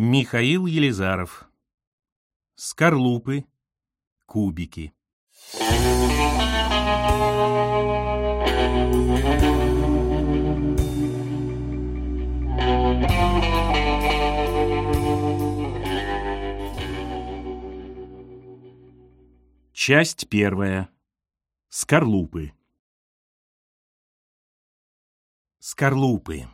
Михаил Елизаров. Скорлупы, кубики. Часть первая. Скорлупы. Скорлупы.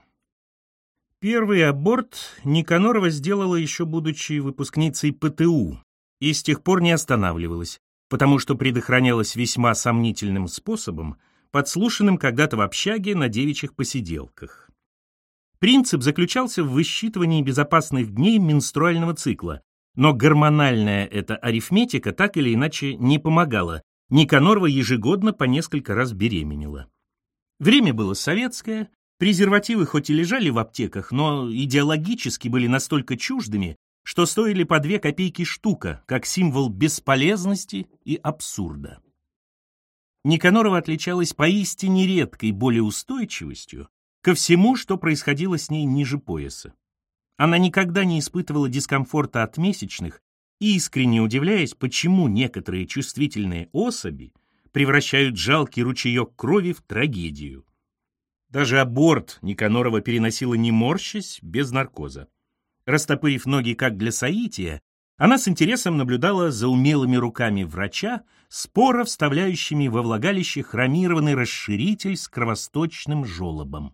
Первый аборт Никанорова сделала еще будучи выпускницей ПТУ и с тех пор не останавливалась, потому что предохранялась весьма сомнительным способом, подслушанным когда-то в общаге на девичьих посиделках. Принцип заключался в высчитывании безопасных дней менструального цикла, но гормональная эта арифметика так или иначе не помогала. Никанорова ежегодно по несколько раз беременела. Время было советское, презервативы хоть и лежали в аптеках, но идеологически были настолько чуждыми, что стоили по две копейки штука, как символ бесполезности и абсурда. Никанорова отличалась поистине редкой болеустойчивостью ко всему, что происходило с ней ниже пояса. Она никогда не испытывала дискомфорта от месячных, искренне удивляясь, почему некоторые чувствительные особи превращают жалкий ручеек крови в трагедию. Даже аборт Никанорова переносила не морщась, без наркоза. Растопырив ноги как для соития, она с интересом наблюдала за умелыми руками врача, споро вставляющими во влагалище хромированный расширитель с кровосточным желобом.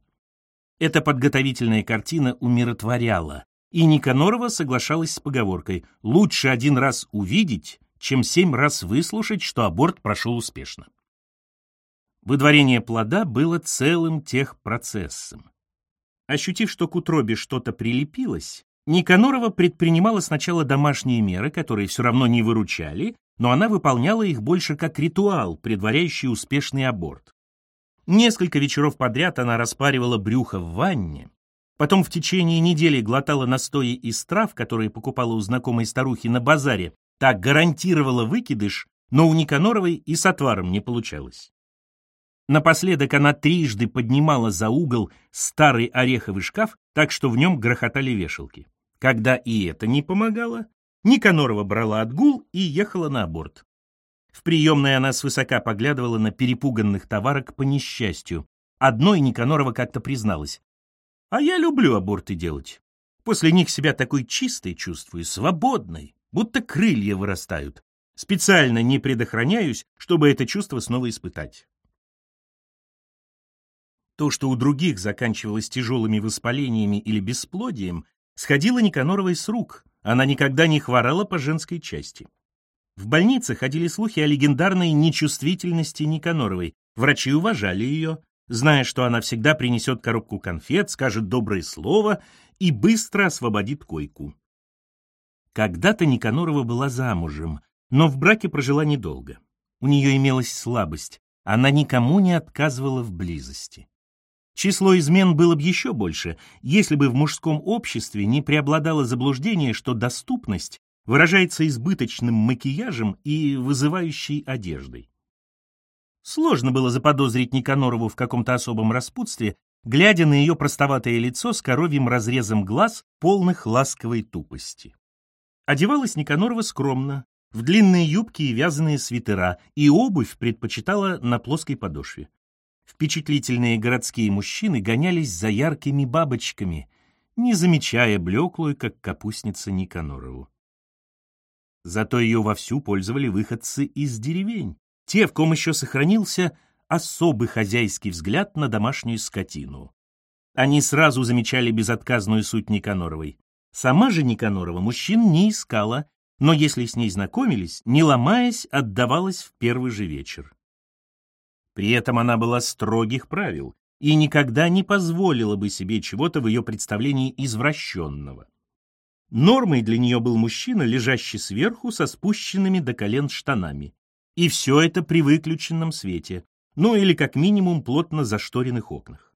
Эта подготовительная картина умиротворяла, и Никанорова соглашалась с поговоркой «лучше один раз увидеть, чем семь раз выслушать, что аборт прошел успешно». Выдворение плода было целым техпроцессом. Ощутив, что к утробе что-то прилепилось, Никанорова предпринимала сначала домашние меры, которые все равно не выручали, но она выполняла их больше как ритуал, предваряющий успешный аборт. Несколько вечеров подряд она распаривала брюхо в ванне, потом в течение недели глотала настои из трав, которые покупала у знакомой старухи на базаре, так гарантировала выкидыш, но у Никаноровой и с отваром не получалось. Напоследок она трижды поднимала за угол старый ореховый шкаф, так что в нем грохотали вешалки. Когда и это не помогало, Никанорова брала отгул и ехала на аборт. В приемной она свысока поглядывала на перепуганных товарок по несчастью. Одной Никанорова как-то призналась. «А я люблю аборты делать. После них себя такой чистой чувствую, свободной, будто крылья вырастают. Специально не предохраняюсь, чтобы это чувство снова испытать». То, что у других заканчивалось тяжелыми воспалениями или бесплодием, сходило Никаноровой с рук. Она никогда не хворала по женской части. В больнице ходили слухи о легендарной нечувствительности Никаноровой. Врачи уважали ее, зная, что она всегда принесет коробку конфет, скажет доброе слово и быстро освободит койку. Когда-то Никанорова была замужем, но в браке прожила недолго. У нее имелась слабость, она никому не отказывала в близости. Число измен было бы еще больше, если бы в мужском обществе не преобладало заблуждение, что доступность выражается избыточным макияжем и вызывающей одеждой. Сложно было заподозрить Никанорову в каком-то особом распутстве, глядя на ее простоватое лицо с коровьим разрезом глаз, полных ласковой тупости. Одевалась Никанорова скромно, в длинные юбки и вязаные свитера, и обувь предпочитала на плоской подошве. Впечатлительные городские мужчины гонялись за яркими бабочками, не замечая блеклую, как капустница Никанорову. Зато ее вовсю пользовали выходцы из деревень, те, в ком еще сохранился особый хозяйский взгляд на домашнюю скотину. Они сразу замечали безотказную суть Никаноровой. Сама же Никанорова мужчин не искала, но если с ней знакомились, не ломаясь, отдавалась в первый же вечер. При этом она была строгих правил и никогда не позволила бы себе чего-то в ее представлении извращенного. Нормой для нее был мужчина, лежащий сверху со спущенными до колен штанами. И все это при выключенном свете, ну или как минимум плотно зашторенных окнах.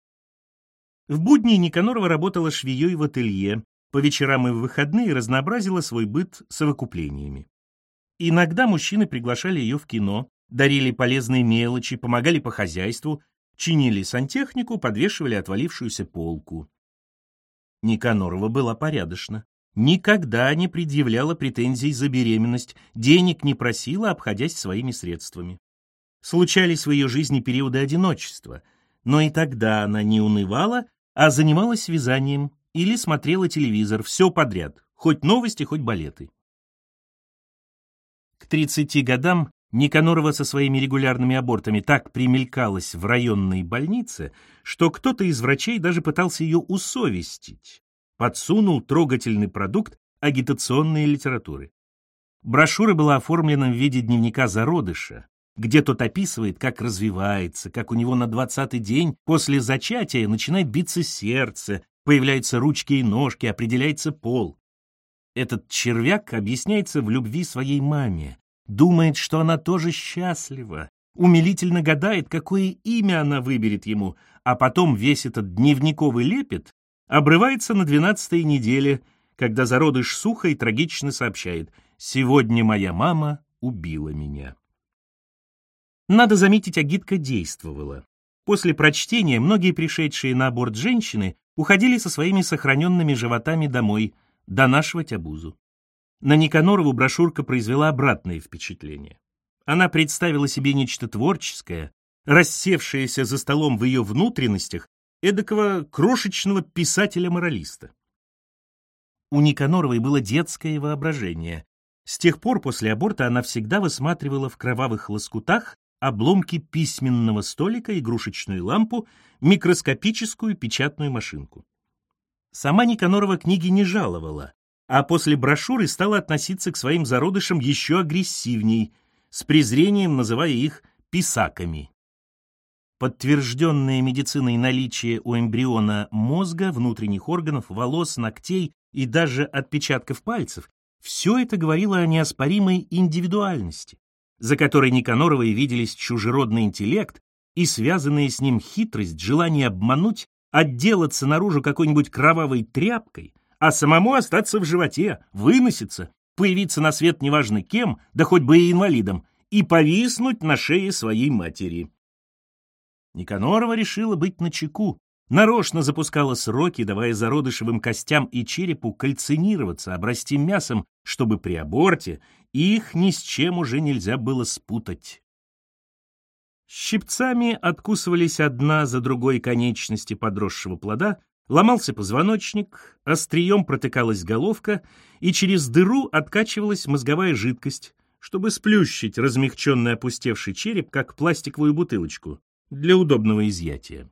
В будни Никанорова работала швеей в ателье, по вечерам и в выходные разнообразила свой быт совокуплениями. Иногда мужчины приглашали ее в кино, дарили полезные мелочи, помогали по хозяйству, чинили сантехнику, подвешивали отвалившуюся полку. Никанорова была порядочна. никогда не предъявляла претензий за беременность, денег не просила, обходясь своими средствами. Случались в ее жизни периоды одиночества, но и тогда она не унывала, а занималась вязанием или смотрела телевизор, все подряд, хоть новости, хоть балеты. К 30 годам Никанорова со своими регулярными абортами так примелькалась в районной больнице, что кто-то из врачей даже пытался ее усовестить, подсунул трогательный продукт агитационной литературы. Брошюра была оформлена в виде дневника зародыша, где тот описывает, как развивается, как у него на двадцатый день после зачатия начинает биться сердце, появляются ручки и ножки, определяется пол. Этот червяк объясняется в любви своей маме, думает, что она тоже счастлива, умилительно гадает, какое имя она выберет ему, а потом весь этот дневниковый лепет обрывается на двенадцатой неделе, когда зародыш сухо и трагично сообщает «Сегодня моя мама убила меня». Надо заметить, агитка действовала. После прочтения многие пришедшие на аборт женщины уходили со своими сохраненными животами домой, донашивать обузу. На Никанорову брошюрка произвела обратное впечатление. Она представила себе нечто творческое, рассевшееся за столом в ее внутренностях, эдакого крошечного писателя-моралиста. У Никаноровой было детское воображение. С тех пор после аборта она всегда высматривала в кровавых лоскутах обломки письменного столика, игрушечную лампу, микроскопическую печатную машинку. Сама Никанорова книги не жаловала, а после брошюры стала относиться к своим зародышам еще агрессивней, с презрением называя их «писаками». Подтвержденное медициной наличие у эмбриона мозга, внутренних органов, волос, ногтей и даже отпечатков пальцев, все это говорило о неоспоримой индивидуальности за которой Никаноровой виделись чужеродный интеллект и связанные с ним хитрость, желание обмануть, отделаться наружу какой-нибудь кровавой тряпкой, а самому остаться в животе, выноситься, появиться на свет неважно кем, да хоть бы и инвалидом, и повиснуть на шее своей матери. Никанорова решила быть начеку, нарочно запускала сроки, давая зародышевым костям и черепу кальцинироваться, обрасти мясом, чтобы при аборте их ни с чем уже нельзя было спутать. Щипцами откусывались одна за другой конечности подросшего плода, ломался позвоночник, острием протыкалась головка, и через дыру откачивалась мозговая жидкость, чтобы сплющить размягченный опустевший череп, как пластиковую бутылочку, для удобного изъятия.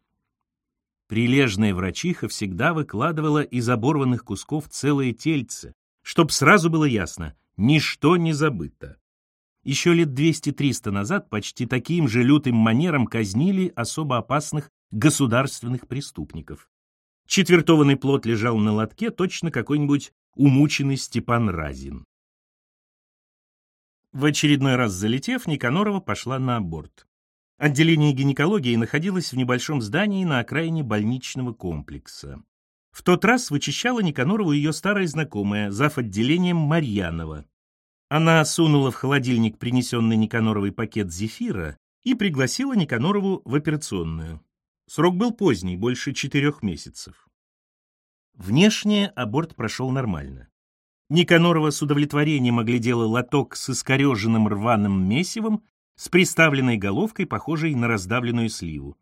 Прилежная врачиха всегда выкладывала из оборванных кусков целые тельце, чтоб сразу было ясно, ничто не забыто. Еще лет 200-300 назад почти таким же лютым манером казнили особо опасных государственных преступников. Четвертованный плод лежал на лотке, точно какой-нибудь умученный Степан Разин. В очередной раз залетев, Никанорова пошла на аборт. Отделение гинекологии находилось в небольшом здании на окраине больничного комплекса. В тот раз вычищала Никанорову ее старая знакомая, зав. отделением Марьянова. Она сунула в холодильник принесенный Никаноровый пакет зефира и пригласила Никанорову в операционную. Срок был поздний, больше четырех месяцев. Внешне аборт прошел нормально. Никанорова с удовлетворением оглядела лоток с искореженным рваным месивом, с приставленной головкой, похожей на раздавленную сливу.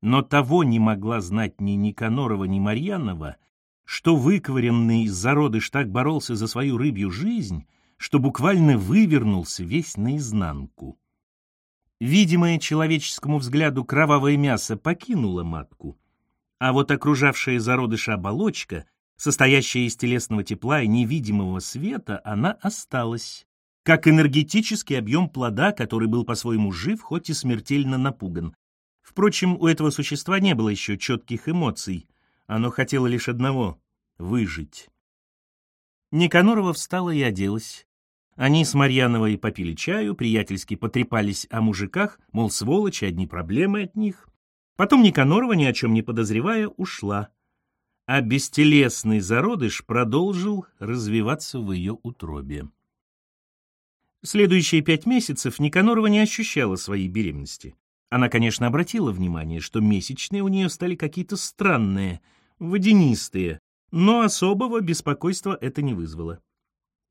Но того не могла знать ни Никанорова, ни Марьянова, что выковыренный зародыш так боролся за свою рыбью жизнь, что буквально вывернулся весь наизнанку. Видимое человеческому взгляду кровавое мясо покинуло матку, а вот окружавшая зародыша оболочка, состоящая из телесного тепла и невидимого света, она осталась, как энергетический объем плода, который был по-своему жив, хоть и смертельно напуган. Впрочем, у этого существа не было еще четких эмоций. Оно хотело лишь одного — выжить. Никанорова встала и оделась. Они с Марьяновой попили чаю, приятельски потрепались о мужиках, мол, сволочи, одни проблемы от них. Потом Никанорова, ни о чем не подозревая, ушла. А бестелесный зародыш продолжил развиваться в ее утробе. Следующие пять месяцев Никанорова не ощущала своей беременности. Она, конечно, обратила внимание, что месячные у нее стали какие-то странные, водянистые, но особого беспокойства это не вызвало.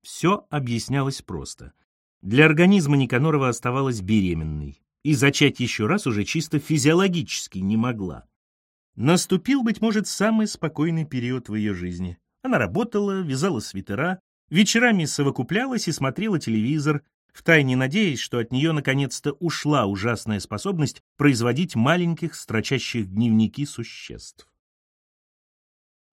Все объяснялось просто. Для организма Никанорова оставалась беременной, и зачать еще раз уже чисто физиологически не могла. Наступил, быть может, самый спокойный период в ее жизни. Она работала, вязала свитера, вечерами совокуплялась и смотрела телевизор, втайне надеясь, что от нее наконец-то ушла ужасная способность производить маленьких, строчащих дневники существ.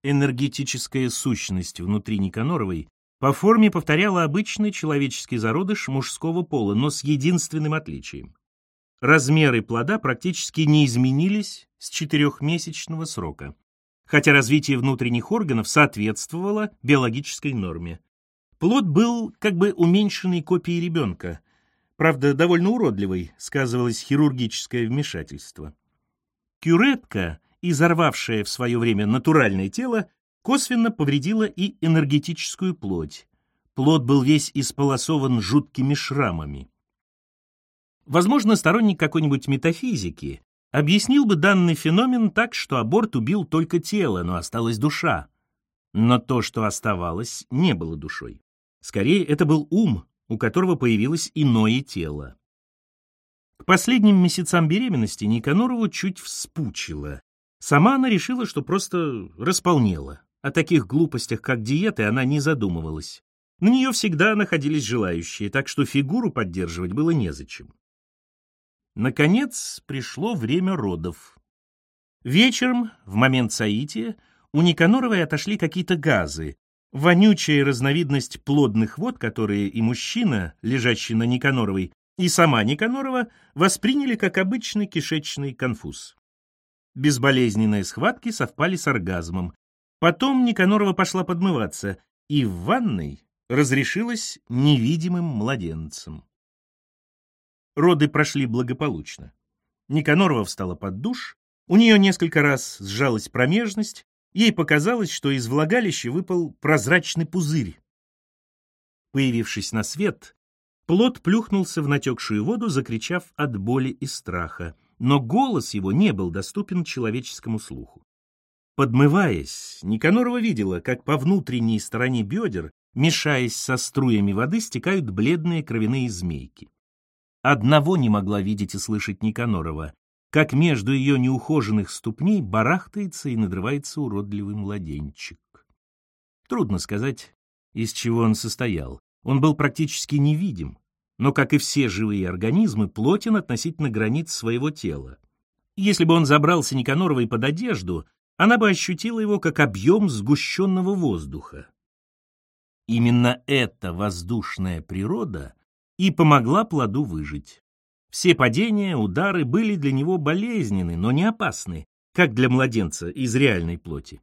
Энергетическая сущность внутри Никаноровой по форме повторяла обычный человеческий зародыш мужского пола, но с единственным отличием. Размеры плода практически не изменились с четырехмесячного срока, хотя развитие внутренних органов соответствовало биологической норме. Плод был как бы уменьшенной копией ребенка, правда, довольно уродливой, сказывалось хирургическое вмешательство. Кюретка, изорвавшая в свое время натуральное тело, косвенно повредила и энергетическую плоть. Плод был весь исполосован жуткими шрамами. Возможно, сторонник какой-нибудь метафизики объяснил бы данный феномен так, что аборт убил только тело, но осталась душа. Но то, что оставалось, не было душой. Скорее, это был ум, у которого появилось иное тело. К последним месяцам беременности Никанорову чуть вспучило. Сама она решила, что просто располнела. О таких глупостях, как диеты, она не задумывалась. На нее всегда находились желающие, так что фигуру поддерживать было незачем. Наконец пришло время родов. Вечером, в момент соития, у Никаноровой отошли какие-то газы, вонючая разновидность плодных вод, которые и мужчина, лежащий на Никаноровой, и сама Никанорова восприняли как обычный кишечный конфуз. Безболезненные схватки совпали с оргазмом. Потом Никанорова пошла подмываться, и в ванной разрешилась невидимым младенцем. Роды прошли благополучно. Никанорова встала под душ, у нее несколько раз сжалась промежность, Ей показалось, что из влагалища выпал прозрачный пузырь. Появившись на свет, плод плюхнулся в натекшую воду, закричав от боли и страха, но голос его не был доступен человеческому слуху. Подмываясь, Никанорова видела, как по внутренней стороне бедер, мешаясь со струями воды, стекают бледные кровяные змейки. Одного не могла видеть и слышать Никанорова как между ее неухоженных ступней барахтается и надрывается уродливый младенчик. Трудно сказать, из чего он состоял. Он был практически невидим, но, как и все живые организмы, плотен относительно границ своего тела. Если бы он забрался Никаноровой под одежду, она бы ощутила его как объем сгущенного воздуха. Именно эта воздушная природа и помогла плоду выжить. Все падения, удары были для него болезненны, но не опасны, как для младенца из реальной плоти.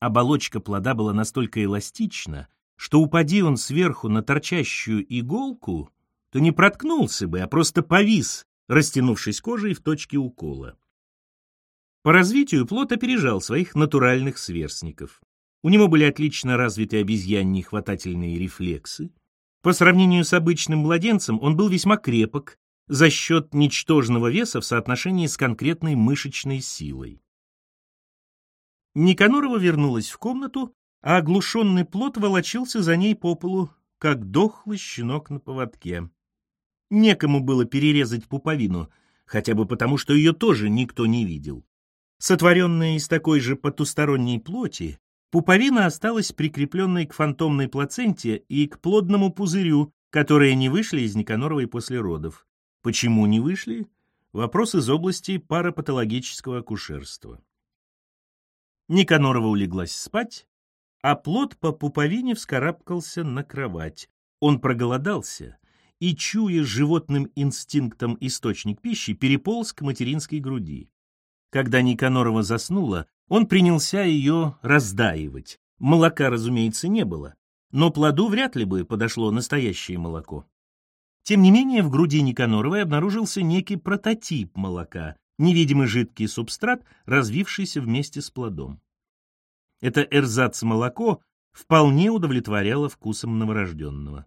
Оболочка плода была настолько эластична, что упади он сверху на торчащую иголку, то не проткнулся бы, а просто повис, растянувшись кожей в точке укола. По развитию плод опережал своих натуральных сверстников. У него были отлично развиты обезьяньи хватательные рефлексы. По сравнению с обычным младенцем он был весьма крепок, за счет ничтожного веса в соотношении с конкретной мышечной силой. Никанорова вернулась в комнату, а оглушенный плод волочился за ней по полу, как дохлый щенок на поводке. Некому было перерезать пуповину, хотя бы потому, что ее тоже никто не видел. Сотворенная из такой же потусторонней плоти, пуповина осталась прикрепленной к фантомной плаценте и к плодному пузырю, которые не вышли из Никаноровой после родов. Почему не вышли? Вопрос из области парапатологического акушерства. Никанорова улеглась спать, а плод по пуповине вскарабкался на кровать. Он проголодался и, чуя животным инстинктом источник пищи, переполз к материнской груди. Когда Никанорова заснула, он принялся ее раздаивать. Молока, разумеется, не было, но плоду вряд ли бы подошло настоящее молоко. Тем не менее, в груди Никаноровой обнаружился некий прототип молока, невидимый жидкий субстрат, развившийся вместе с плодом. Это эрзац-молоко вполне удовлетворяло вкусом новорожденного.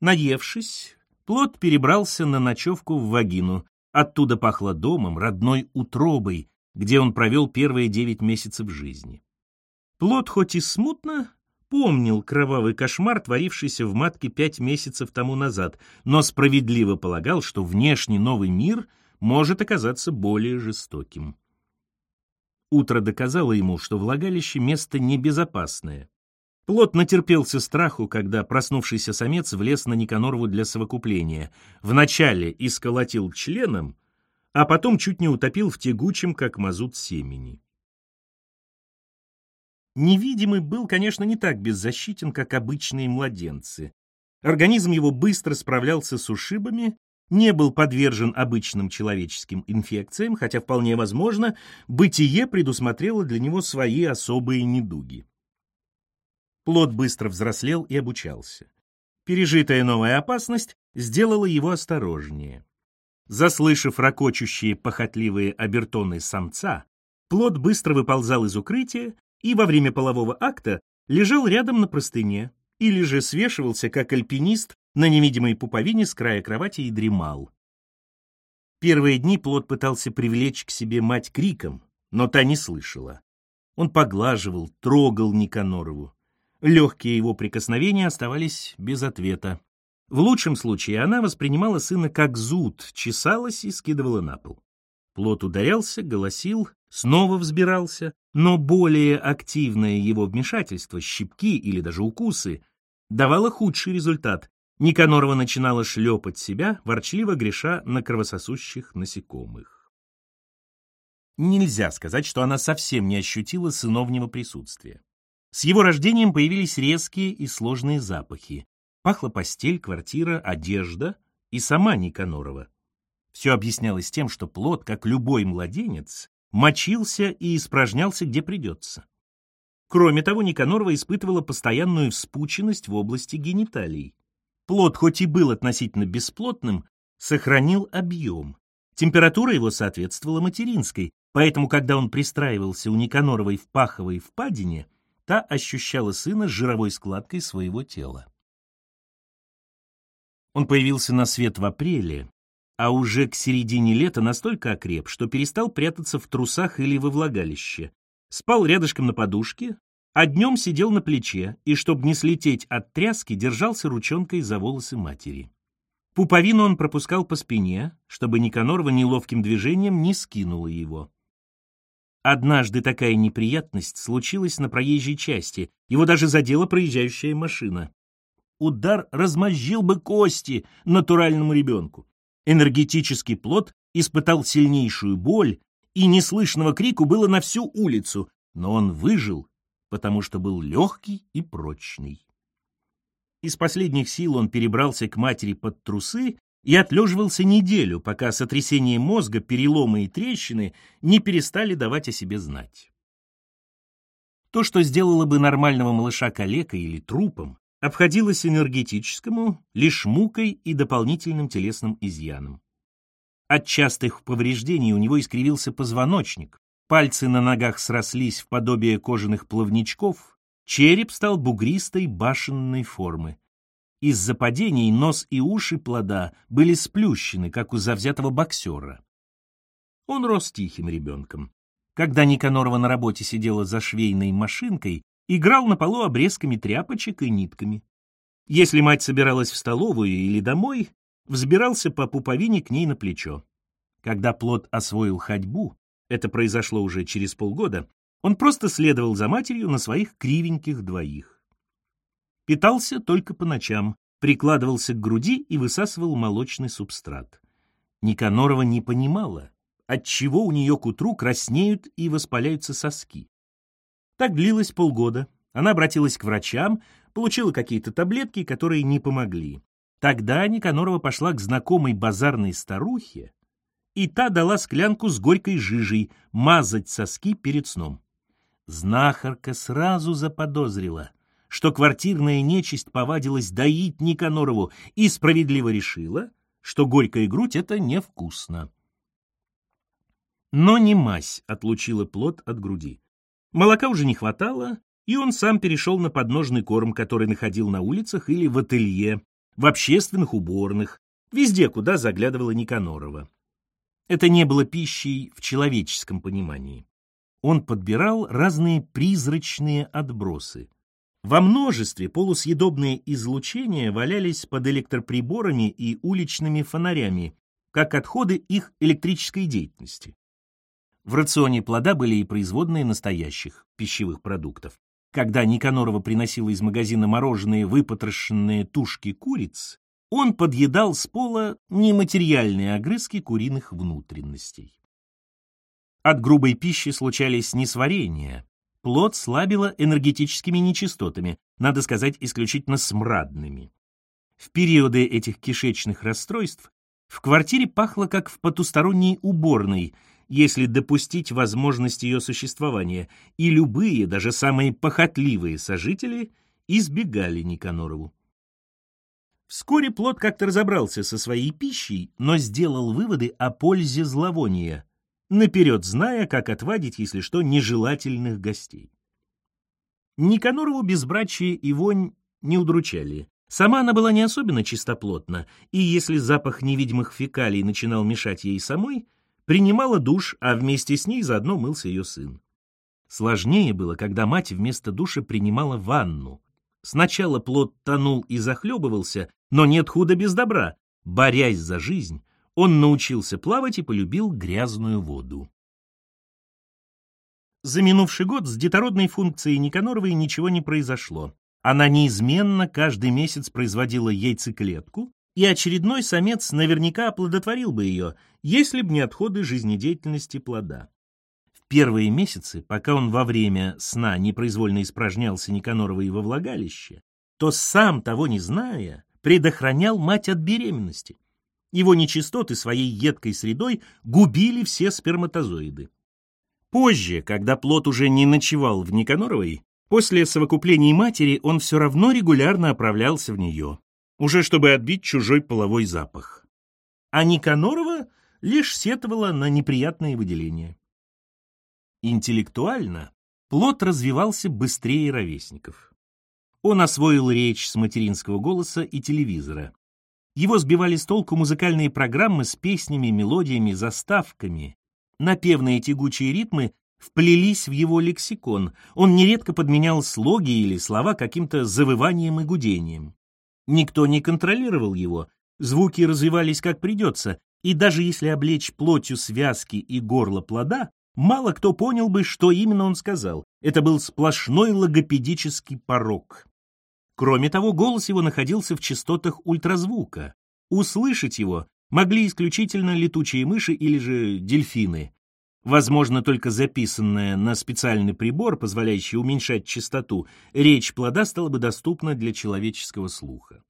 Наевшись, плод перебрался на ночевку в вагину. Оттуда пахло домом, родной утробой, где он провел первые девять месяцев жизни. Плод хоть и смутно, помнил кровавый кошмар, творившийся в матке пять месяцев тому назад, но справедливо полагал, что внешний новый мир может оказаться более жестоким. Утро доказало ему, что влагалище место небезопасное. Плод натерпелся страху, когда проснувшийся самец влез на Никанорову для совокупления. Вначале исколотил членом, а потом чуть не утопил в тягучем, как мазут семени. Невидимый был, конечно, не так беззащитен, как обычные младенцы. Организм его быстро справлялся с ушибами, не был подвержен обычным человеческим инфекциям, хотя вполне возможно, бытие предусмотрело для него свои особые недуги. Плод быстро взрослел и обучался. Пережитая новая опасность сделала его осторожнее. Заслышав ракочущие похотливые обертоны самца, плод быстро выползал из укрытия и во время полового акта лежал рядом на простыне или же свешивался, как альпинист, на невидимой пуповине с края кровати и дремал. Первые дни плод пытался привлечь к себе мать криком, но та не слышала. Он поглаживал, трогал Никанорову. Легкие его прикосновения оставались без ответа. В лучшем случае она воспринимала сына как зуд, чесалась и скидывала на пол. Плод ударялся, голосил, снова взбирался, но более активное его вмешательство, щипки или даже укусы, давало худший результат. Никанорова начинала шлепать себя, ворчливо греша на кровососущих насекомых. Нельзя сказать, что она совсем не ощутила сыновнего присутствия. С его рождением появились резкие и сложные запахи. Пахла постель, квартира, одежда и сама Никанорова. Все объяснялось тем, что плод, как любой младенец, мочился и испражнялся где придется. Кроме того, Никанорова испытывала постоянную вспученность в области гениталий. Плод, хоть и был относительно бесплотным, сохранил объем. Температура его соответствовала материнской, поэтому, когда он пристраивался у Никаноровой в паховой впадине, та ощущала сына с жировой складкой своего тела. Он появился на свет в апреле, а уже к середине лета настолько окреп, что перестал прятаться в трусах или во влагалище. Спал рядышком на подушке, а днем сидел на плече и, чтобы не слететь от тряски, держался ручонкой за волосы матери. Пуповину он пропускал по спине, чтобы Никанорова неловким движением не скинула его. Однажды такая неприятность случилась на проезжей части, его даже задела проезжающая машина. Удар размозжил бы кости натуральному ребенку. Энергетический плод испытал сильнейшую боль, и неслышного крику было на всю улицу, но он выжил, потому что был легкий и прочный. Из последних сил он перебрался к матери под трусы и отлеживался неделю, пока сотрясение мозга, переломы и трещины не перестали давать о себе знать. То, что сделало бы нормального малыша калекой или трупом, обходилось энергетическому лишь мукой и дополнительным телесным изъяном. От частых повреждений у него искривился позвоночник, пальцы на ногах срослись в подобие кожаных плавничков, череп стал бугристой башенной формы. Из-за падений нос и уши плода были сплющены, как у завзятого боксера. Он рос тихим ребенком. Когда Никанорова на работе сидела за швейной машинкой, играл на полу обрезками тряпочек и нитками. Если мать собиралась в столовую или домой, взбирался по пуповине к ней на плечо. Когда плод освоил ходьбу, это произошло уже через полгода, он просто следовал за матерью на своих кривеньких двоих. Питался только по ночам, прикладывался к груди и высасывал молочный субстрат. Никанорова не понимала, отчего у нее к утру краснеют и воспаляются соски. Так длилось полгода. Она обратилась к врачам, получила какие-то таблетки, которые не помогли. Тогда Никанорова пошла к знакомой базарной старухе, и та дала склянку с горькой жижей мазать соски перед сном. Знахарка сразу заподозрила, что квартирная нечисть повадилась доить Никанорову и справедливо решила, что горькая грудь — это невкусно. Но не мазь отлучила плод от груди. Молока уже не хватало, и он сам перешел на подножный корм, который находил на улицах или в ателье, в общественных уборных, везде, куда заглядывала Никанорова. Это не было пищей в человеческом понимании. он подбирал разные призрачные отбросы. Во множестве полусъедобные излучения валялись под электроприборами и уличными фонарями, как отходы их электрической деятельности. В рационе плода были и производные настоящих пищевых продуктов. Когда Никанорова приносила из магазина мороженые выпотрошенные тушки куриц, он подъедал с пола нематериальные огрызки куриных внутренностей. От грубой пищи случались несварения. Плод слабило энергетическими нечистотами, надо сказать, исключительно смрадными. В периоды этих кишечных расстройств в квартире пахло как в потусторонней уборной, если допустить возможность ее существования, и любые, даже самые похотливые сожители избегали Никанорову. Вскоре плод как-то разобрался со своей пищей, но сделал выводы о пользе зловония, наперед зная, как отвадить, если что, нежелательных гостей. Никанорову безбрачие и вонь не удручали. Сама она была не особенно чистоплотна, и если запах невидимых фекалий начинал мешать ей самой, принимала душ, а вместе с ней заодно мылся ее сын. Сложнее было, когда мать вместо душа принимала ванну. Сначала плод тонул и захлебывался, но нет худа без добра. Борясь за жизнь, он научился плавать и полюбил грязную воду. За минувший год с детородной функцией Никаноровой ничего не произошло. Она неизменно каждый месяц производила яйцеклетку, и очередной самец наверняка оплодотворил бы ее, если б не отходы жизнедеятельности плода. В первые месяцы, пока он во время сна непроизвольно испражнялся Никаноровой во влагалище, то сам того не зная, предохранял мать от беременности. Его нечистоты своей едкой средой губили все сперматозоиды. Позже, когда плод уже не ночевал в Никаноровой, после совокуплений матери он все равно регулярно оправлялся в нее, уже чтобы отбить чужой половой запах. А Никанорова лишь сетовала на неприятные выделения. Интеллектуально плод развивался быстрее ровесников. Он освоил речь с материнского голоса и телевизора. Его сбивали с толку музыкальные программы с песнями, мелодиями, заставками. Напевные тягучие ритмы вплелись в его лексикон. Он нередко подменял слоги или слова каким-то завыванием и гудением. Никто не контролировал его, звуки развивались как придется, и даже если облечь плотью связки и горло плода, мало кто понял бы, что именно он сказал. Это был сплошной логопедический порог. Кроме того, голос его находился в частотах ультразвука. Услышать его могли исключительно летучие мыши или же дельфины. Возможно, только записанная на специальный прибор, позволяющий уменьшать частоту, речь плода стала бы доступна для человеческого слуха.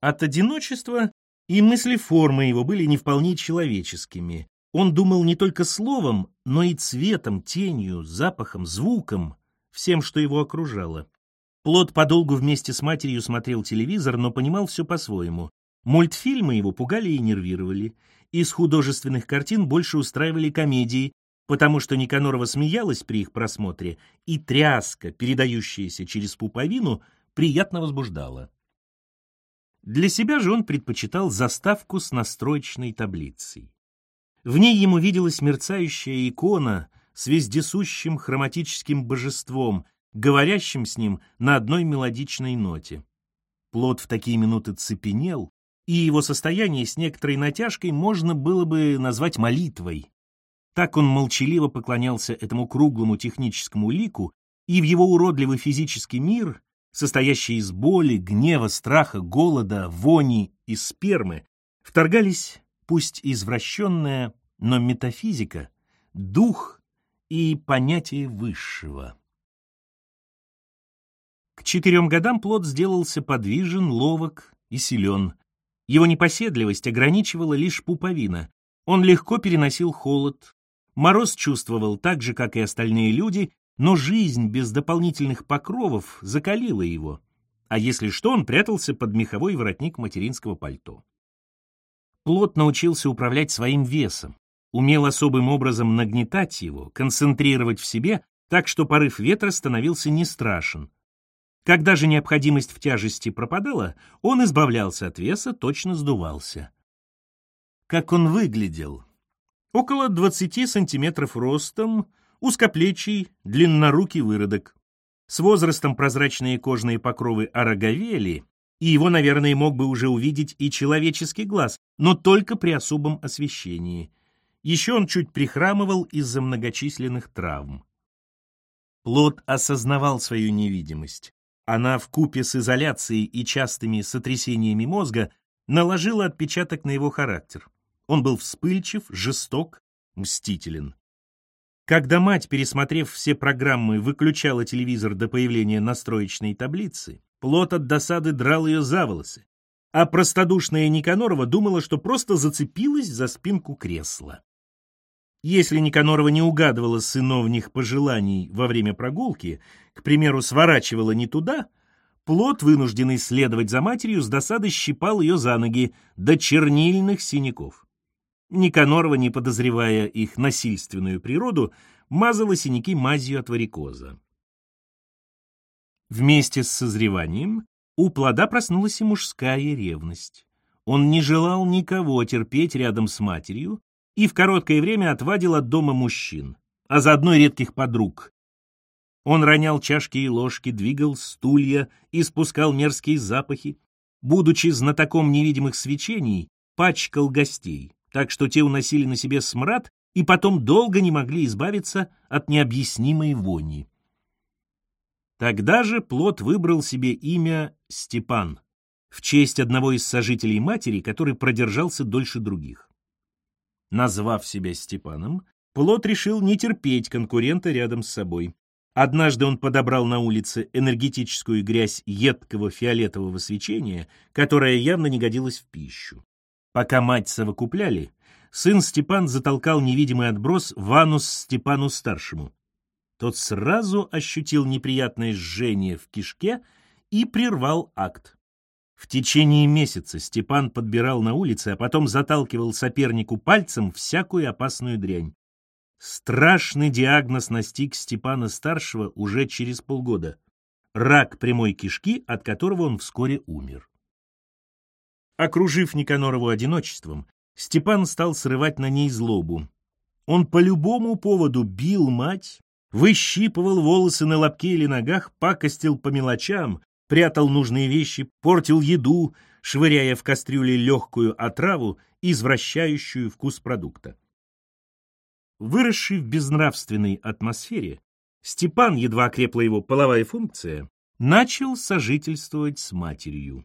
От одиночества и мысли формы его были не вполне человеческими. Он думал не только словом, но и цветом, тенью, запахом, звуком, всем, что его окружало. Плод подолгу вместе с матерью смотрел телевизор, но понимал все по-своему. Мультфильмы его пугали и нервировали. Из художественных картин больше устраивали комедии, потому что Никанорова смеялась при их просмотре, и тряска, передающаяся через пуповину, приятно возбуждала. Для себя же он предпочитал заставку с настроечной таблицей. В ней ему виделась мерцающая икона с вездесущим хроматическим божеством, говорящим с ним на одной мелодичной ноте. Плод в такие минуты цепенел, и его состояние с некоторой натяжкой можно было бы назвать молитвой. Так он молчаливо поклонялся этому круглому техническому лику, и в его уродливый физический мир, состоящий из боли, гнева, страха, голода, вони и спермы, вторгались, пусть извращенная, но метафизика, дух и понятие высшего. Четырем годам плод сделался подвижен, ловок и силен. Его непоседливость ограничивала лишь пуповина. Он легко переносил холод. Мороз чувствовал так же, как и остальные люди, но жизнь без дополнительных покровов закалила его. А если что, он прятался под меховой воротник материнского пальто. Плод научился управлять своим весом, умел особым образом нагнетать его, концентрировать в себе, так что порыв ветра становился не страшен, когда же необходимость в тяжести пропадала, он избавлялся от веса, точно сдувался. Как он выглядел? Около 20 сантиметров ростом, узкоплечий, длиннорукий выродок. С возрастом прозрачные кожные покровы ороговели, и его, наверное, мог бы уже увидеть и человеческий глаз, но только при особом освещении. Еще он чуть прихрамывал из-за многочисленных травм. Плод осознавал свою невидимость. Она в купе с изоляцией и частыми сотрясениями мозга наложила отпечаток на его характер. Он был вспыльчив, жесток, мстителен. Когда мать, пересмотрев все программы, выключала телевизор до появления настроечной таблицы, Плот от досады драл ее за волосы, а простодушная Никанорова думала, что просто зацепилась за спинку кресла. Если Никанорова не угадывала сыновних пожеланий во время прогулки, к примеру, сворачивала не туда, Плот, вынужденный следовать за матерью, с досады щипал ее за ноги до чернильных синяков. Никанорова, не подозревая их насильственную природу, мазала синяки мазью от варикоза. Вместе с созреванием у плода проснулась и мужская ревность. Он не желал никого терпеть рядом с матерью и в короткое время отвадил от дома мужчин, а заодно и редких подруг. Он ронял чашки и ложки, двигал стулья и спускал мерзкие запахи. Будучи знатоком невидимых свечений, пачкал гостей, так что те уносили на себе смрад и потом долго не могли избавиться от необъяснимой вони. Тогда же Плод выбрал себе имя Степан, в честь одного из сожителей матери, который продержался дольше других. Назвав себя Степаном, Плод решил не терпеть конкурента рядом с собой. Однажды он подобрал на улице энергетическую грязь едкого фиолетового свечения, которая явно не годилась в пищу. Пока мать совокупляли, сын Степан затолкал невидимый отброс в анус Степану-старшему. Тот сразу ощутил неприятное жжение в кишке и прервал акт. В течение месяца Степан подбирал на улице, а потом заталкивал сопернику пальцем всякую опасную дрянь. Страшный диагноз настиг Степана-старшего уже через полгода. Рак прямой кишки, от которого он вскоре умер. Окружив Никанорову одиночеством, Степан стал срывать на ней злобу. Он по любому поводу бил мать, выщипывал волосы на лобке или ногах, пакостил по мелочам, прятал нужные вещи, портил еду, швыряя в кастрюле легкую отраву, извращающую вкус продукта. Выросший в безнравственной атмосфере, Степан, едва крепла его половая функция, начал сожительствовать с матерью.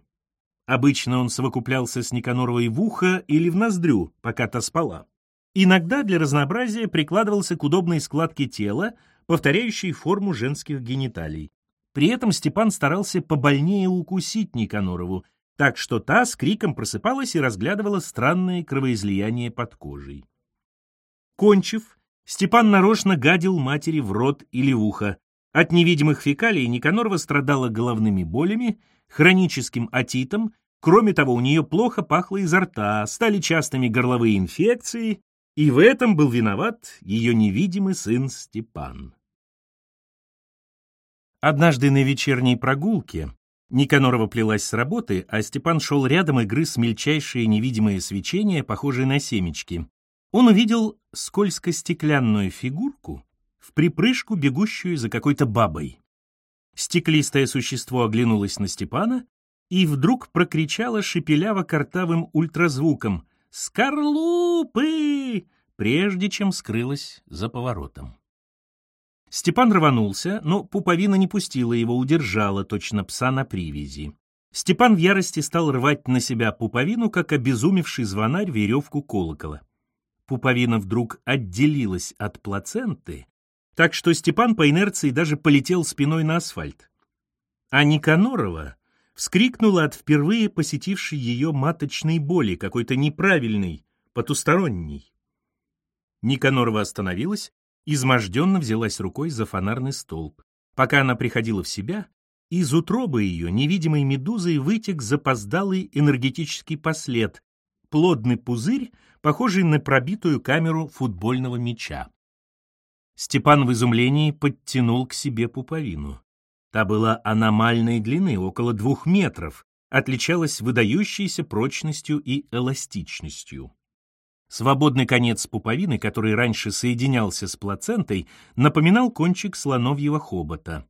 Обычно он совокуплялся с Никаноровой в ухо или в ноздрю, пока та спала. Иногда для разнообразия прикладывался к удобной складке тела, повторяющей форму женских гениталий. При этом Степан старался побольнее укусить Никанорову, так что та с криком просыпалась и разглядывала странные кровоизлияния под кожей. Кончив, Степан нарочно гадил матери в рот или в ухо. От невидимых фекалий Никанорова страдала головными болями, хроническим отитом, кроме того, у нее плохо пахло изо рта, стали частыми горловые инфекции, и в этом был виноват ее невидимый сын Степан. Однажды на вечерней прогулке Никанорова плелась с работы, а Степан шел рядом и грыз мельчайшие невидимые свечения, похожие на семечки. Он увидел скользко-стеклянную фигурку в припрыжку, бегущую за какой-то бабой. Стеклистое существо оглянулось на Степана и вдруг прокричало шепеляво-картавым ультразвуком «Скорлупы!», прежде чем скрылось за поворотом. Степан рванулся, но пуповина не пустила его, удержала точно пса на привязи. Степан в ярости стал рвать на себя пуповину, как обезумевший звонарь веревку колокола. Пуповина вдруг отделилась от плаценты, так что Степан по инерции даже полетел спиной на асфальт. А Никанорова вскрикнула от впервые посетившей ее маточной боли, какой-то неправильной, потусторонней. Никанорова остановилась, изможденно взялась рукой за фонарный столб. Пока она приходила в себя, из утробы ее невидимой медузой вытек запоздалый энергетический послед, плодный пузырь, похожий на пробитую камеру футбольного мяча. Степан в изумлении подтянул к себе пуповину. Та была аномальной длины, около двух метров, отличалась выдающейся прочностью и эластичностью. Свободный конец пуповины, который раньше соединялся с плацентой, напоминал кончик слоновьего хобота.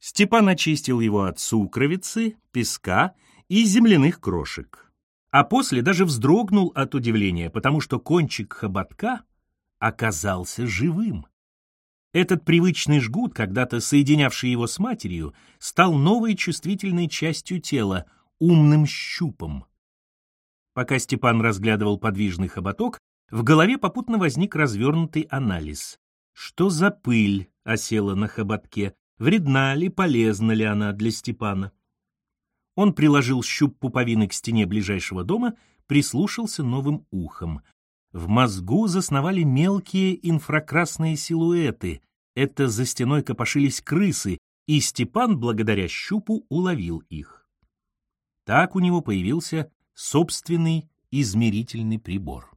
Степан очистил его от сукровицы, песка и земляных крошек. А после даже вздрогнул от удивления, потому что кончик хоботка оказался живым. Этот привычный жгут, когда-то соединявший его с матерью, стал новой чувствительной частью тела, умным щупом. Пока Степан разглядывал подвижный хоботок, в голове попутно возник развернутый анализ. Что за пыль осела на хоботке? Вредна ли, полезна ли она для Степана? Он приложил щуп пуповины к стене ближайшего дома, прислушался новым ухом. В мозгу засновали мелкие инфракрасные силуэты. Это за стеной копошились крысы, и Степан, благодаря щупу, уловил их. Так у него появился собственный измерительный прибор.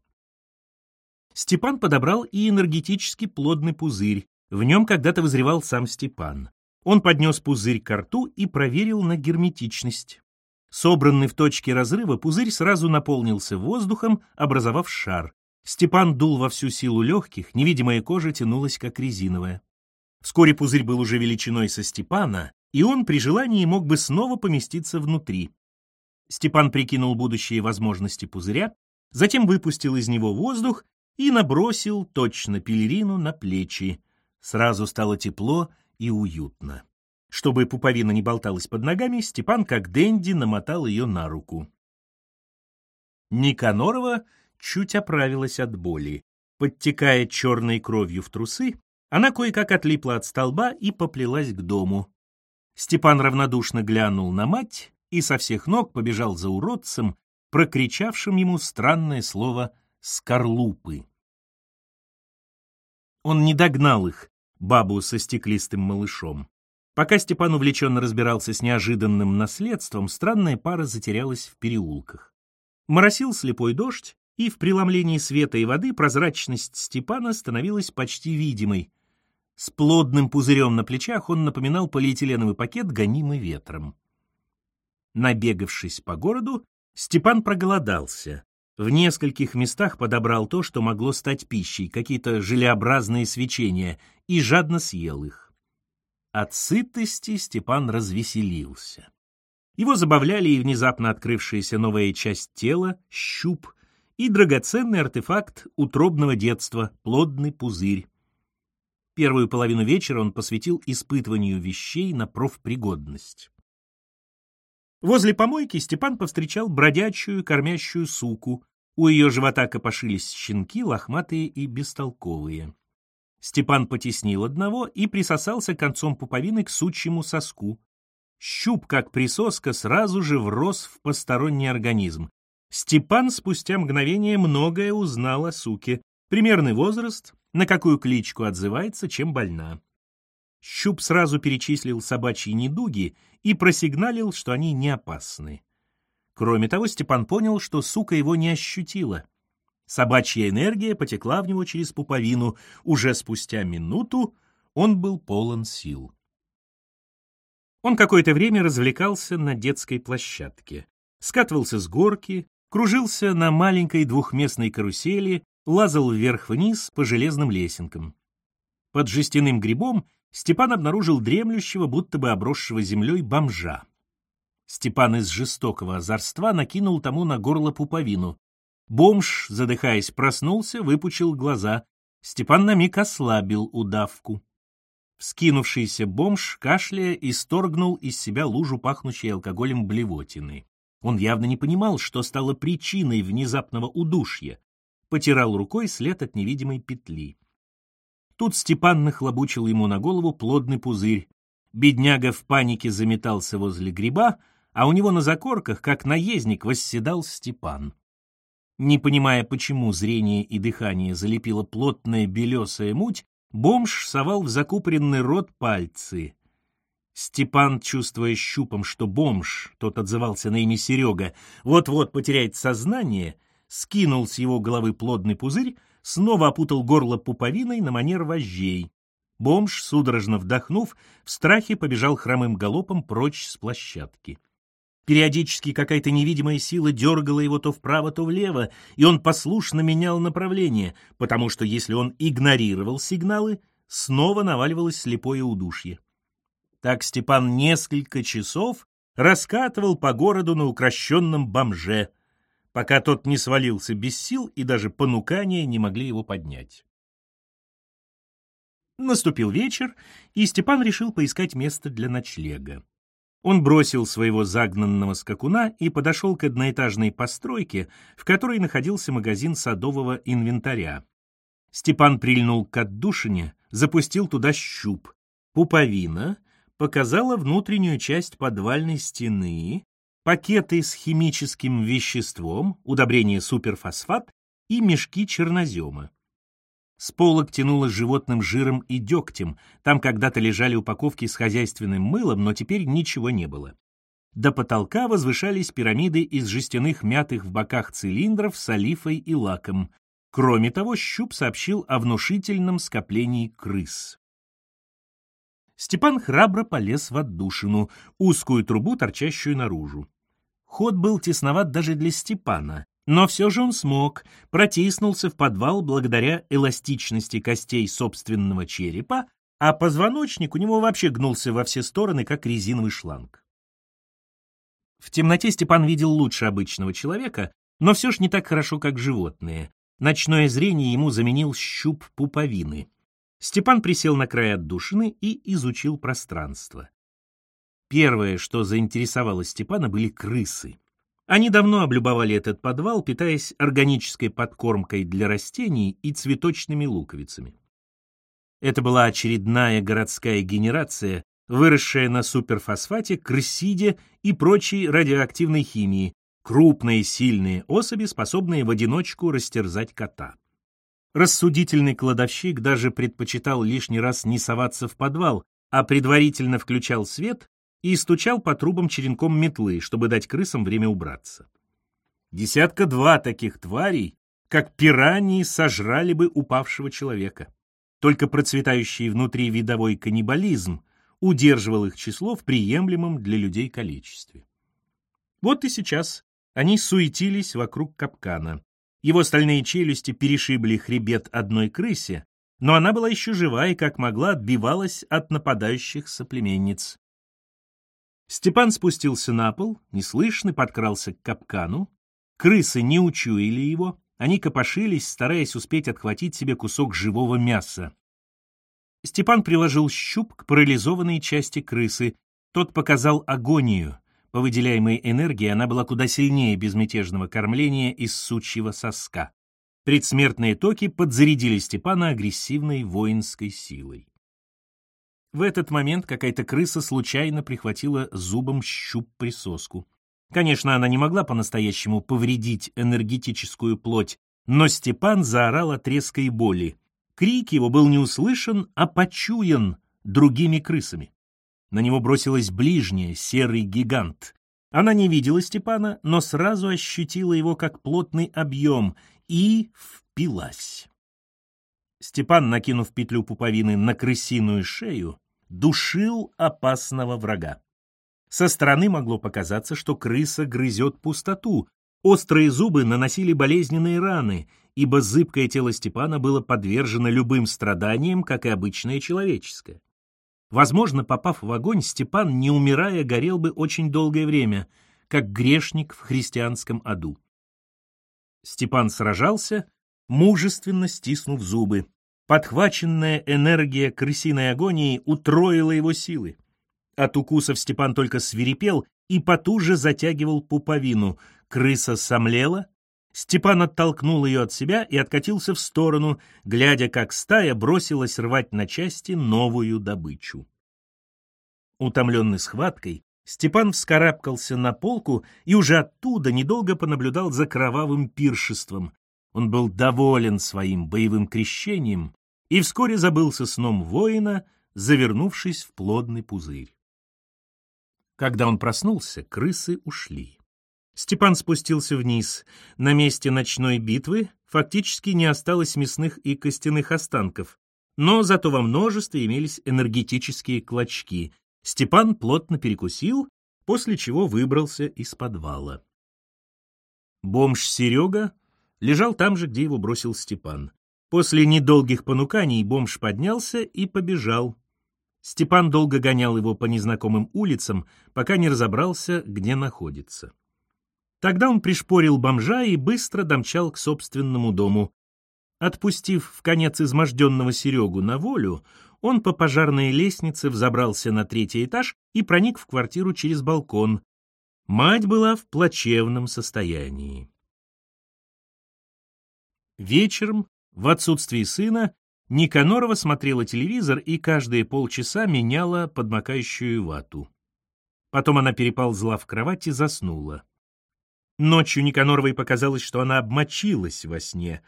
Степан подобрал и энергетически плодный пузырь. В нем когда-то вызревал сам Степан. Он поднес пузырь к рту и проверил на герметичность. Собранный в точке разрыва, пузырь сразу наполнился воздухом, образовав шар. Степан дул во всю силу легких, невидимая кожа тянулась, как резиновая. Вскоре пузырь был уже величиной со Степана, и он при желании мог бы снова поместиться внутри. Степан прикинул будущие возможности пузыря, затем выпустил из него воздух и набросил точно пелерину на плечи. Сразу стало тепло и уютно. Чтобы пуповина не болталась под ногами, Степан, как Дэнди, намотал ее на руку. Никанорова чуть оправилась от боли. Подтекая черной кровью в трусы, она кое-как отлипла от столба и поплелась к дому. Степан равнодушно глянул на мать и со всех ног побежал за уродцем, прокричавшим ему странное слово «скорлупы». Он не догнал их, бабу со стеклистым малышом. Пока Степан увлеченно разбирался с неожиданным наследством, странная пара затерялась в переулках. Моросил слепой дождь, и в преломлении света и воды прозрачность Степана становилась почти видимой. С плодным пузырем на плечах он напоминал полиэтиленовый пакет, гонимый ветром. Набегавшись по городу, Степан проголодался. В нескольких местах подобрал то, что могло стать пищей, какие-то желеобразные свечения, и жадно съел их. От сытости Степан развеселился. Его забавляли и внезапно открывшаяся новая часть тела, щуп, и драгоценный артефакт утробного детства, плодный пузырь. Первую половину вечера он посвятил испытыванию вещей на профпригодность. Возле помойки Степан повстречал бродячую кормящую суку. У ее живота копошились щенки, лохматые и бестолковые. Степан потеснил одного и присосался концом пуповины к сучьему соску. Щуп, как присоска, сразу же врос в посторонний организм. Степан спустя мгновение многое узнал о суке. Примерный возраст, на какую кличку отзывается, чем больна. Щуп сразу перечислил собачьи недуги и просигналил, что они не опасны. Кроме того, Степан понял, что сука его не ощутила. Собачья энергия потекла в него через пуповину. Уже спустя минуту он был полон сил. Он какое-то время развлекался на детской площадке. Скатывался с горки, кружился на маленькой двухместной карусели, лазал вверх-вниз по железным лесенкам. Под жестяным грибом Степан обнаружил дремлющего, будто бы обросшего землей бомжа. Степан из жестокого озорства накинул тому на горло пуповину. Бомж, задыхаясь, проснулся, выпучил глаза. Степан на миг ослабил удавку. Вскинувшийся бомж, кашляя, исторгнул из себя лужу, пахнущей алкоголем блевотины. Он явно не понимал, что стало причиной внезапного удушья. Потирал рукой след от невидимой петли. Тут Степан нахлобучил ему на голову плодный пузырь. Бедняга в панике заметался возле гриба, а у него на закорках, как наездник, восседал Степан. Не понимая, почему зрение и дыхание залепила плотная белесая муть, бомж совал в закупоренный рот пальцы. Степан, чувствуя щупом, что бомж, тот отзывался на имя Серега, вот-вот потеряет сознание, скинул с его головы плодный пузырь, снова опутал горло пуповиной на манер вожжей. Бомж, судорожно вдохнув, в страхе побежал хромым галопом прочь с площадки. Периодически какая-то невидимая сила дергала его то вправо, то влево, и он послушно менял направление, потому что если он игнорировал сигналы, снова наваливалось слепое удушье. Так Степан несколько часов раскатывал по городу на укращенном бомже, пока тот не свалился без сил и даже понукания не могли его поднять. Наступил вечер, и Степан решил поискать место для ночлега. Он бросил своего загнанного скакуна и подошел к одноэтажной постройке, в которой находился магазин садового инвентаря. Степан прильнул к отдушине, запустил туда щуп. Пуповина показала внутреннюю часть подвальной стены, пакеты с химическим веществом, удобрение суперфосфат и мешки чернозема. С полок тянуло животным жиром и дегтем. Там когда-то лежали упаковки с хозяйственным мылом, но теперь ничего не было. До потолка возвышались пирамиды из жестяных мятых в боках цилиндров с олифой и лаком. Кроме того, Щуп сообщил о внушительном скоплении крыс. Степан храбро полез в отдушину, узкую трубу, торчащую наружу. Ход был тесноват даже для Степана, но все же он смог, протиснулся в подвал благодаря эластичности костей собственного черепа, а позвоночник у него вообще гнулся во все стороны, как резиновый шланг. В темноте Степан видел лучше обычного человека, но все ж не так хорошо, как животные. Ночное зрение ему заменил щуп пуповины. Степан присел на край отдушины и изучил пространство. Первое, что заинтересовало Степана, были крысы. Они давно облюбовали этот подвал, питаясь органической подкормкой для растений и цветочными луковицами. Это была очередная городская генерация, выросшая на суперфосфате, крысиде и прочей радиоактивной химии, крупные сильные особи, способные в одиночку растерзать кота. Рассудительный кладовщик даже предпочитал лишний раз не соваться в подвал, а предварительно включал свет и стучал по трубам черенком метлы, чтобы дать крысам время убраться. Десятка-два таких тварей, как пираньи, сожрали бы упавшего человека. Только процветающий внутри видовой каннибализм удерживал их число в приемлемом для людей количестве. Вот и сейчас они суетились вокруг капкана. Его стальные челюсти перешибли хребет одной крысе, но она была еще жива и, как могла, отбивалась от нападающих соплеменниц. Степан спустился на пол, неслышно подкрался к капкану. Крысы не учуяли его, они копошились, стараясь успеть отхватить себе кусок живого мяса. Степан приложил щуп к парализованной части крысы. Тот показал агонию. По выделяемой энергии она была куда сильнее безмятежного кормления из сучьего соска. Предсмертные токи подзарядили Степана агрессивной воинской силой. В этот момент какая-то крыса случайно прихватила зубом щуп-присоску. Конечно, она не могла по-настоящему повредить энергетическую плоть, но Степан заорал от резкой боли. Крик его был не услышан, а почуян другими крысами. На него бросилась ближняя, серый гигант. Она не видела Степана, но сразу ощутила его как плотный объем и впилась. Степан, накинув петлю пуповины на крысиную шею, душил опасного врага. Со стороны могло показаться, что крыса грызет пустоту. Острые зубы наносили болезненные раны, ибо зыбкое тело Степана было подвержено любым страданиям, как и обычное человеческое. Возможно, попав в огонь, Степан, не умирая, горел бы очень долгое время, как грешник в христианском аду. Степан сражался, мужественно стиснув зубы. Подхваченная энергия крысиной агонии утроила его силы. От укусов Степан только свирепел и потуже затягивал пуповину. Крыса сомлела. Степан оттолкнул ее от себя и откатился в сторону, глядя, как стая бросилась рвать на части новую добычу. Утомленный схваткой, Степан вскарабкался на полку и уже оттуда недолго понаблюдал за кровавым пиршеством, он был доволен своим боевым крещением и вскоре забылся сном воина, завернувшись в плодный пузырь. Когда он проснулся, крысы ушли. Степан спустился вниз. На месте ночной битвы фактически не осталось мясных и костяных останков, но зато во множестве имелись энергетические клочки. Степан плотно перекусил, после чего выбрался из подвала. Бомж Серега лежал там же, где его бросил Степан. После недолгих понуканий бомж поднялся и побежал. Степан долго гонял его по незнакомым улицам, пока не разобрался, где находится. Тогда он пришпорил бомжа и быстро домчал к собственному дому. Отпустив в конец изможденного Серегу на волю, он по пожарной лестнице взобрался на третий этаж и проник в квартиру через балкон. Мать была в плачевном состоянии. Вечером, в отсутствии сына, Никанорова смотрела телевизор и каждые полчаса меняла подмокающую вату. Потом она переползла в кровать и заснула. Ночью Никаноровой показалось, что она обмочилась во сне,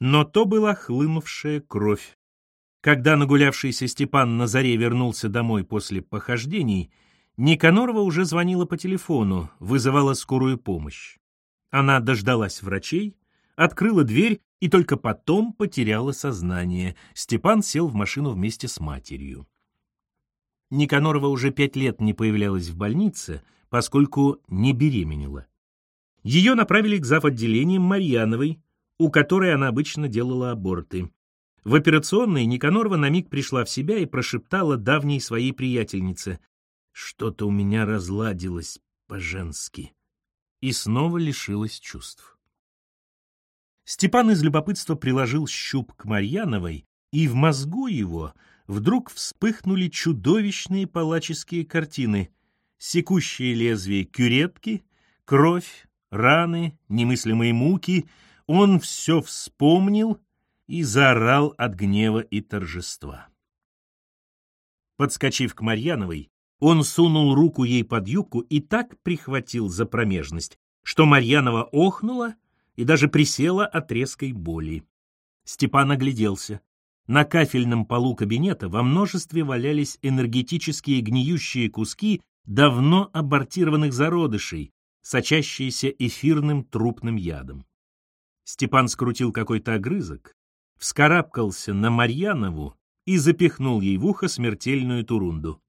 но то была хлынувшая кровь. Когда нагулявшийся Степан на заре вернулся домой после похождений, Никанорова уже звонила по телефону, вызывала скорую помощь. Она дождалась врачей, открыла дверь и только потом потеряла сознание. Степан сел в машину вместе с матерью. Никанорова уже пять лет не появлялась в больнице, поскольку не беременела. Ее направили к завотделениям Марьяновой, у которой она обычно делала аборты. В операционной Никанорова на миг пришла в себя и прошептала давней своей приятельнице «Что-то у меня разладилось по-женски» и снова лишилась чувств. Степан из любопытства приложил щуп к Марьяновой, и в мозгу его вдруг вспыхнули чудовищные палаческие картины, секущие лезвие кюретки, кровь, раны, немыслимые муки. Он все вспомнил и заорал от гнева и торжества. Подскочив к Марьяновой, он сунул руку ей под юбку и так прихватил за промежность, что Марьянова охнула и даже присела от резкой боли. Степан огляделся. На кафельном полу кабинета во множестве валялись энергетические гниющие куски давно абортированных зародышей, сочащиеся эфирным трупным ядом. Степан скрутил какой-то огрызок, вскарабкался на Марьянову и запихнул ей в ухо смертельную турунду.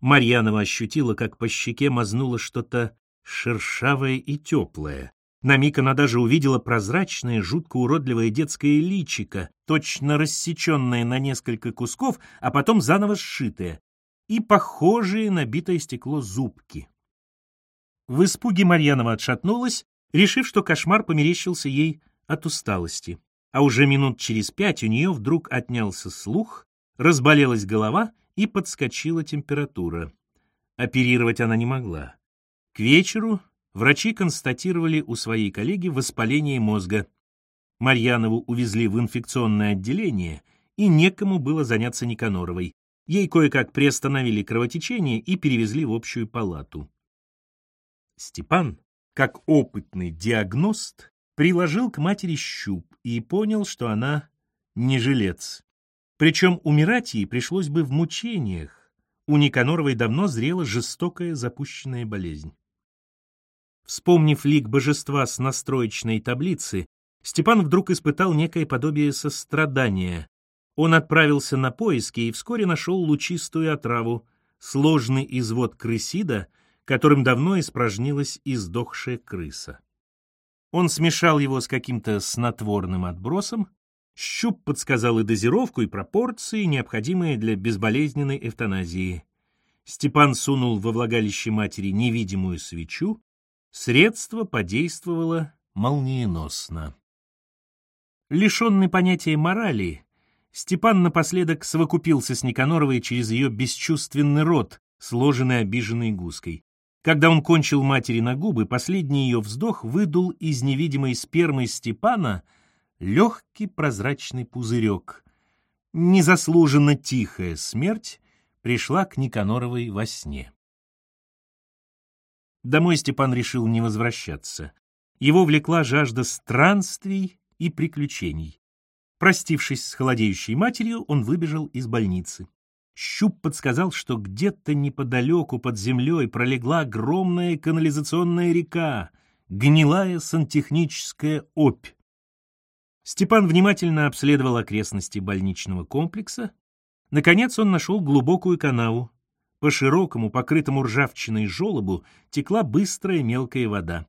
Марьянова ощутила, как по щеке мазнуло что-то шершавое и теплое. На миг она даже увидела прозрачное, жутко уродливое детское личико, точно рассеченное на несколько кусков, а потом заново сшитое, и похожие на битое стекло зубки. В испуге Марьянова отшатнулась, решив, что кошмар померещился ей от усталости. А уже минут через пять у нее вдруг отнялся слух, разболелась голова и подскочила температура. Оперировать она не могла. К вечеру врачи констатировали у своей коллеги воспаление мозга. Марьянову увезли в инфекционное отделение, и некому было заняться Никаноровой. Ей кое-как приостановили кровотечение и перевезли в общую палату. Степан, как опытный диагност, приложил к матери щуп и понял, что она не жилец. Причем умирать ей пришлось бы в мучениях. У Никаноровой давно зрела жестокая запущенная болезнь. Вспомнив лик божества с настроечной таблицы, Степан вдруг испытал некое подобие сострадания. Он отправился на поиски и вскоре нашел лучистую отраву, сложный извод крысида, которым давно испражнилась издохшая крыса. Он смешал его с каким-то снотворным отбросом, щуп подсказал и дозировку, и пропорции, необходимые для безболезненной эвтаназии. Степан сунул во влагалище матери невидимую свечу, Средство подействовало молниеносно. Лишенный понятия морали, Степан напоследок совокупился с Никаноровой через ее бесчувственный рот, сложенный обиженной гуской. Когда он кончил матери на губы, последний ее вздох выдул из невидимой спермы Степана легкий прозрачный пузырек. Незаслуженно тихая смерть пришла к Никаноровой во сне. Домой Степан решил не возвращаться. Его влекла жажда странствий и приключений. Простившись с холодеющей матерью, он выбежал из больницы. Щуп подсказал, что где-то неподалеку под землей пролегла огромная канализационная река, гнилая сантехническая опь. Степан внимательно обследовал окрестности больничного комплекса. Наконец он нашел глубокую канаву. По широкому, покрытому ржавчиной желобу текла быстрая мелкая вода.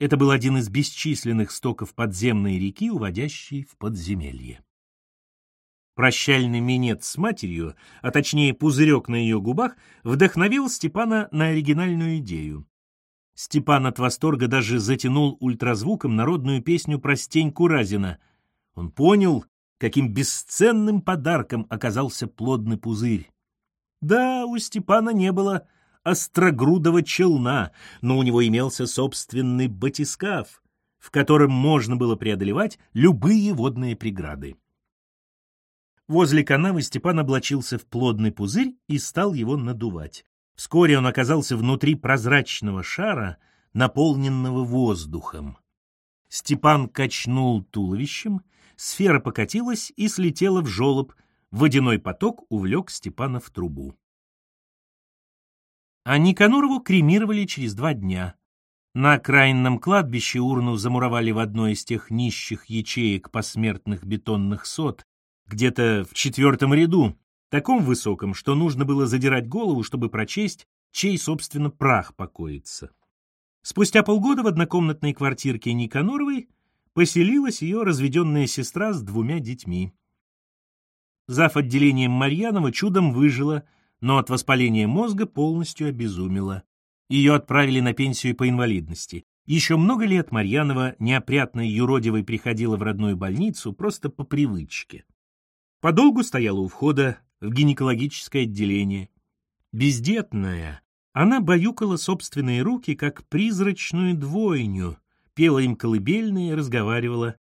Это был один из бесчисленных стоков подземной реки, уводящей в подземелье. Прощальный минет с матерью, а точнее пузырек на ее губах, вдохновил Степана на оригинальную идею. Степан от восторга даже затянул ультразвуком народную песню про Стеньку Разина. Он понял, каким бесценным подарком оказался плодный пузырь. Да, у Степана не было острогрудого челна, но у него имелся собственный батискаф, в котором можно было преодолевать любые водные преграды. Возле канавы Степан облачился в плодный пузырь и стал его надувать. Вскоре он оказался внутри прозрачного шара, наполненного воздухом. Степан качнул туловищем, сфера покатилась и слетела в желоб, водяной поток увлек Степана в трубу. А Никанорову кремировали через два дня. На окраинном кладбище урну замуровали в одной из тех нищих ячеек посмертных бетонных сот, где-то в четвертом ряду, таком высоком, что нужно было задирать голову, чтобы прочесть, чей, собственно, прах покоится. Спустя полгода в однокомнатной квартирке Никаноровой поселилась ее разведенная сестра с двумя детьми. Зав. отделением Марьянова чудом выжила, но от воспаления мозга полностью обезумела. Ее отправили на пенсию по инвалидности. Еще много лет Марьянова неопрятной юродивой приходила в родную больницу просто по привычке. Подолгу стояла у входа в гинекологическое отделение. Бездетная, она баюкала собственные руки, как призрачную двойню, пела им колыбельные и разговаривала.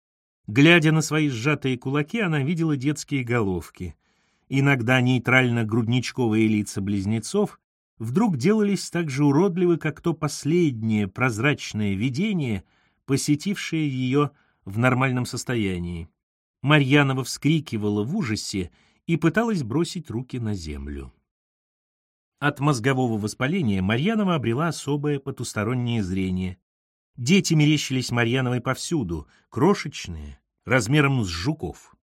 Глядя на свои сжатые кулаки, она видела детские головки. Иногда нейтрально-грудничковые лица близнецов вдруг делались так же уродливы, как то последнее прозрачное видение, посетившее ее в нормальном состоянии. Марьянова вскрикивала в ужасе и пыталась бросить руки на землю. От мозгового воспаления Марьянова обрела особое потустороннее зрение. Дети мерещились Марьяновой повсюду, крошечные, размером с жуков.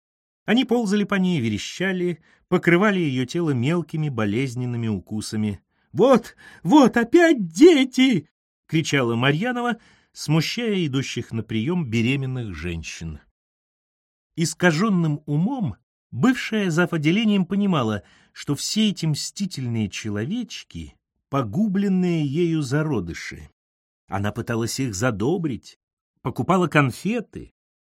Они ползали по ней, верещали, покрывали ее тело мелкими болезненными укусами. «Вот, вот, опять дети!» — кричала Марьянова, смущая идущих на прием беременных женщин. Искаженным умом бывшая зав. отделением понимала, что все эти мстительные человечки — погубленные ею зародыши. Она пыталась их задобрить, покупала конфеты,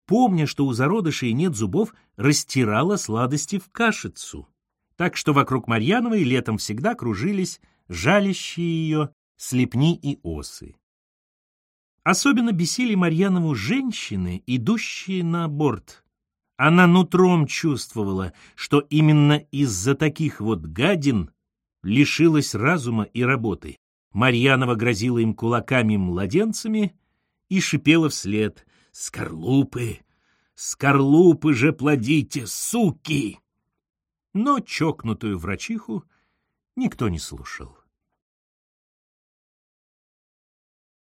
помня, что у зародышей нет зубов, растирала сладости в кашицу. Так что вокруг Марьяновой летом всегда кружились жалящие ее слепни и осы. Особенно бесили Марьянову женщины, идущие на аборт, она нутром чувствовала, что именно из-за таких вот гадин лишилась разума и работы. Марьянова грозила им кулаками-младенцами и шипела вслед «Скорлупы! Скорлупы же плодите, суки!» Но чокнутую врачиху никто не слушал.